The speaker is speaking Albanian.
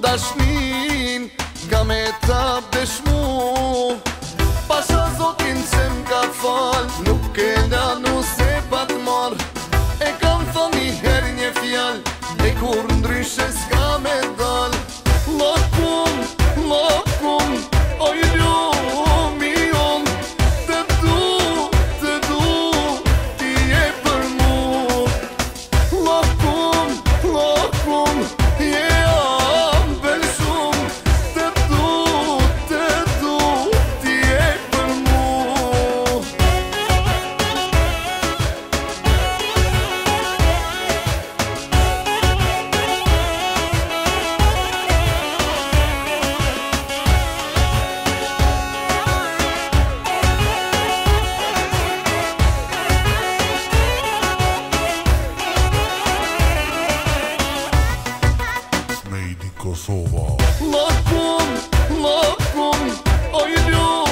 dashnin Ka me ta beshmu Pasha zotin që më ka fal Nuk e da se pat mar E kam thoni her një fjal E kur ndryshe s'ka me dal Lokum, lokum Oj i on Të du, të du Ti e për mu Lokum, lokum Je yeah. sova love me love me oh you